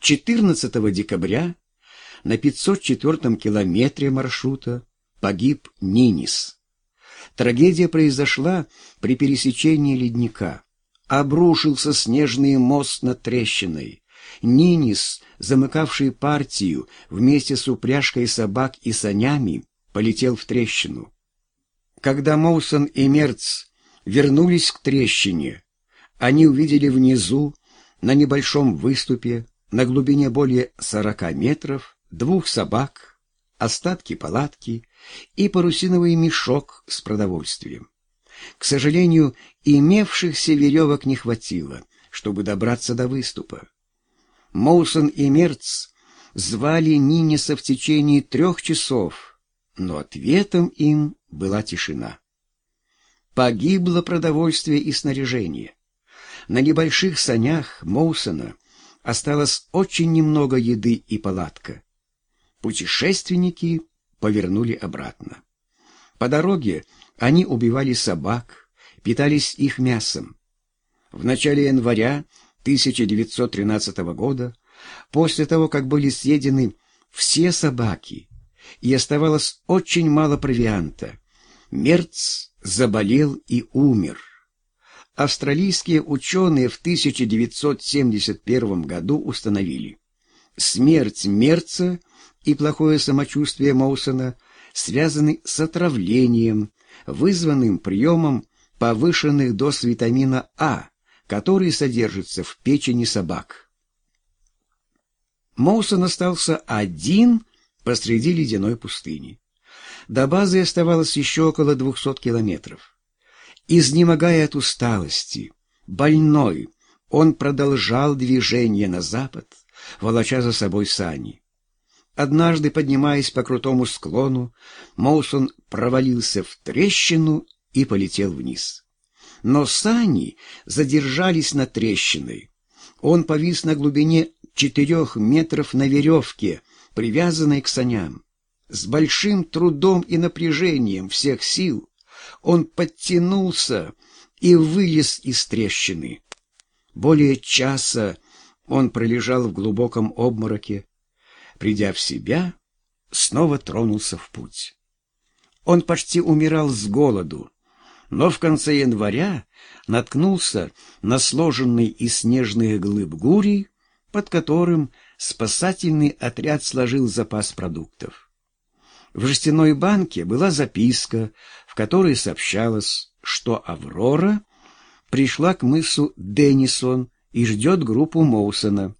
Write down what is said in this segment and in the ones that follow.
14 декабря на 504 километре маршрута погиб Нинис. Трагедия произошла при пересечении ледника. Обрушился снежный мост над трещиной. Нинис, замыкавший партию вместе с упряжкой собак и санями, полетел в трещину. Когда Моусон и Мерц вернулись к трещине, они увидели внизу, на небольшом выступе, на глубине более сорока метров, двух собак, остатки палатки и парусиновый мешок с продовольствием. К сожалению, имевшихся веревок не хватило, чтобы добраться до выступа. Моусон и Мерц звали Ниниса в течение трех часов, но ответом им была тишина. Погибло продовольствие и снаряжение. На небольших санях Моусона осталось очень немного еды и палатка. Путешественники повернули обратно. По дороге они убивали собак, питались их мясом. В начале января 1913 года, после того, как были съедены все собаки, и оставалось очень мало провианта, Мерц заболел и умер. Австралийские ученые в 1971 году установили, смерть Мерца и плохое самочувствие Моусона связаны с отравлением, вызванным приемом повышенных доз витамина А, который содержится в печени собак. Моусон остался один посреди ледяной пустыни. До базы оставалось еще около двухсот километров. Изнемогая от усталости, больной, он продолжал движение на запад, волоча за собой сани. Однажды, поднимаясь по крутому склону, Моусон провалился в трещину и полетел вниз. Но сани задержались над трещиной. Он повис на глубине четырех метров на веревке, привязанной к саням. С большим трудом и напряжением всех сил он подтянулся и вылез из трещины. Более часа он пролежал в глубоком обмороке. Придя в себя, снова тронулся в путь. Он почти умирал с голоду, но в конце января наткнулся на сложенный из снежных глыб гурий, под которым спасательный отряд сложил запас продуктов. В жестяной банке была записка, в которой сообщалось, что Аврора пришла к мысу Деннисон и ждет группу Моусона.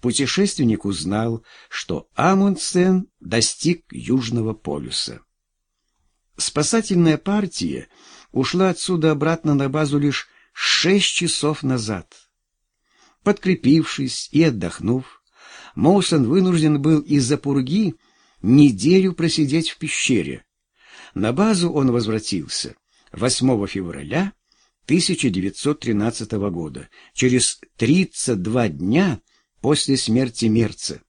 Путешественник узнал, что Амундсен достиг Южного полюса. Спасательная партия ушла отсюда обратно на базу лишь шесть часов назад. Подкрепившись и отдохнув, Моусон вынужден был из-за пурги неделю просидеть в пещере. На базу он возвратился 8 февраля 1913 года, через 32 дня после смерти Мерца.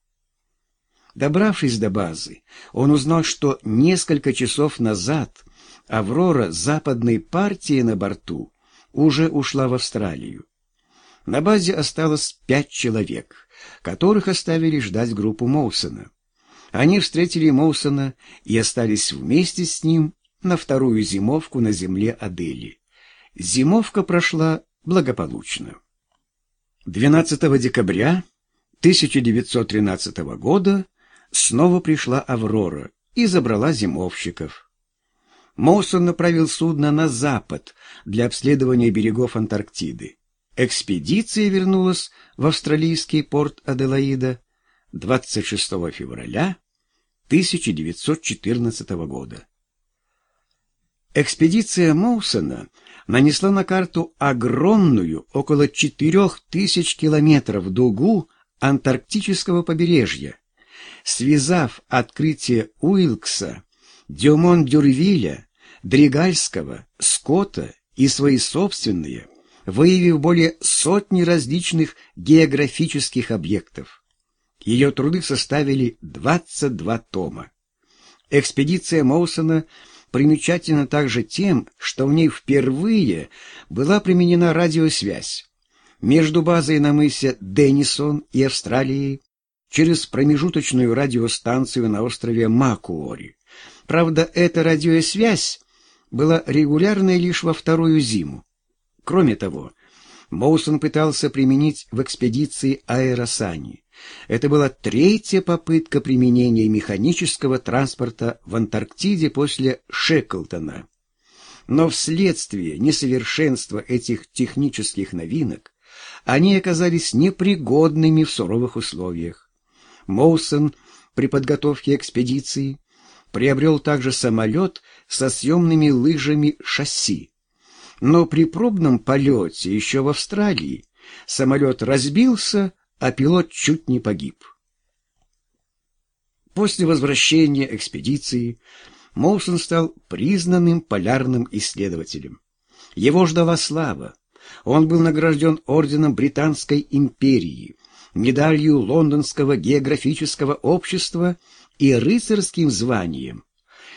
Добравшись до базы, он узнал, что несколько часов назад «Аврора» западной партии на борту уже ушла в Австралию. На базе осталось пять человек, которых оставили ждать группу Моусона. Они встретили Моусона и остались вместе с ним на вторую зимовку на земле Адели. Зимовка прошла благополучно. 12 декабря 1913 года снова пришла Аврора и забрала зимовщиков. Моусон направил судно на запад для обследования берегов Антарктиды. Экспедиция вернулась в австралийский порт Аделаида 26 февраля 1914 года. Экспедиция Моусона нанесла на карту огромную, около 4000 километров дугу антарктического побережья, связав открытие Уилкса, Дюмон-Дюрвиля, Дригальского, Скотта и свои собственные, выявив более сотни различных географических объектов. Ее труды составили 22 тома. Экспедиция Моусона примечательна также тем, что в ней впервые была применена радиосвязь. Между базой на мысе Деннисон и Австралией через промежуточную радиостанцию на острове Макуори. Правда, эта радиосвязь была регулярной лишь во вторую зиму. Кроме того, Моусон пытался применить в экспедиции аэросани. Это была третья попытка применения механического транспорта в Антарктиде после Шеклтона. Но вследствие несовершенства этих технических новинок они оказались непригодными в суровых условиях. Моусон при подготовке экспедиции приобрел также самолет со съемными лыжами шасси. Но при пробном полете еще в Австралии самолет разбился, а пилот чуть не погиб. После возвращения экспедиции Моусон стал признанным полярным исследователем. Его ждала слава. Он был награжден орденом Британской империи, медалью Лондонского географического общества и рыцарским званием.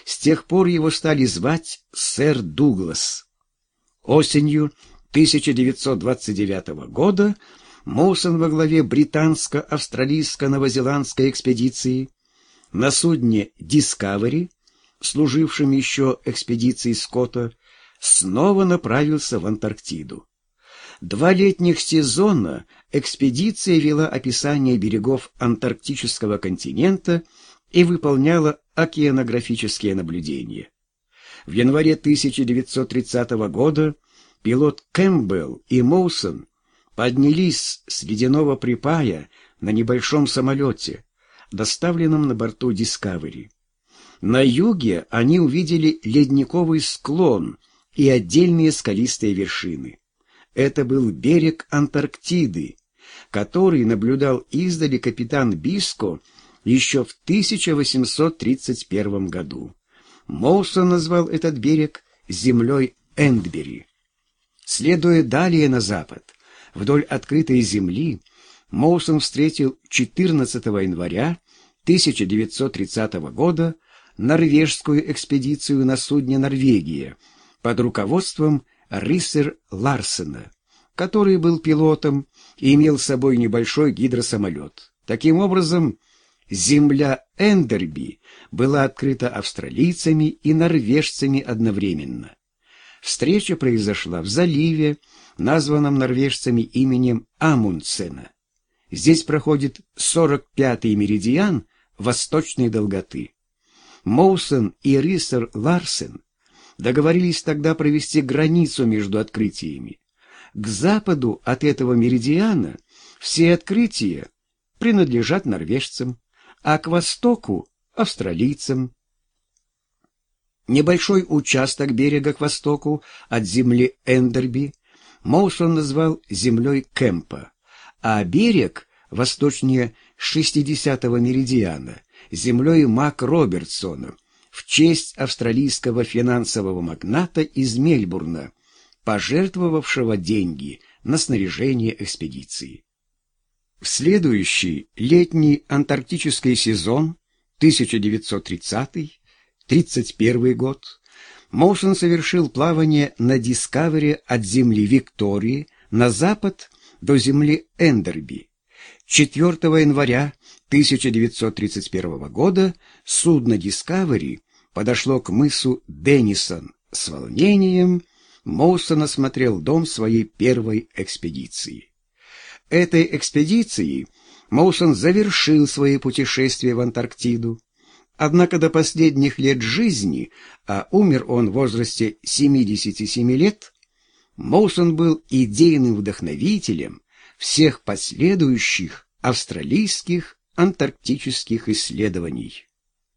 С тех пор его стали звать сэр Дуглас. Осенью 1929 года Моусон во главе британско-австралийско-новозеландской экспедиции на судне «Дискавери», служившем еще экспедицией Скотта, снова направился в Антарктиду. Два летних сезона экспедиция вела описание берегов антарктического континента и выполняла океанографические наблюдения. В январе 1930 года пилот Кэмпбелл и Моусон поднялись с ледяного припая на небольшом самолете, доставленном на борту «Дискавери». На юге они увидели ледниковый склон и отдельные скалистые вершины. Это был берег Антарктиды, который наблюдал издали капитан Биско еще в 1831 году. Моусон назвал этот берег землей Эндбери. Следуя далее на запад, вдоль открытой земли, Моусон встретил 14 января 1930 года норвежскую экспедицию на судне «Норвегия» под руководством Риссер Ларсена, который был пилотом и имел с собой небольшой гидросамолет. Таким образом, земля Эндерби была открыта австралийцами и норвежцами одновременно. Встреча произошла в заливе, названном норвежцами именем Амундсена. Здесь проходит 45-й меридиан восточной долготы. Моусон и Риссер Ларсен договорились тогда провести границу между открытиями. К западу от этого меридиана все открытия принадлежат норвежцам, а к востоку — австралийцам. Небольшой участок берега к востоку от земли Эндерби Моусон назвал землей Кемпа, а берег восточнее 60-го меридиана землей Мак Робертсона в честь австралийского финансового магната из Мельбурна, пожертвовавшего деньги на снаряжение экспедиции. В следующий летний антарктический сезон 1930-31 год Моусон совершил плавание на Дискавери от земли Виктории на запад до земли Эндерби. 4 января 1931 года судно Дискавери подошло к мысу Деннисон. С волнением Моусон осмотрел дом своей первой экспедиции. Этой экспедицией Моусон завершил свои путешествия в Антарктиду. Однако до последних лет жизни, а умер он в возрасте 77 лет, Моусон был идейным вдохновителем всех последующих австралийских антарктических исследований.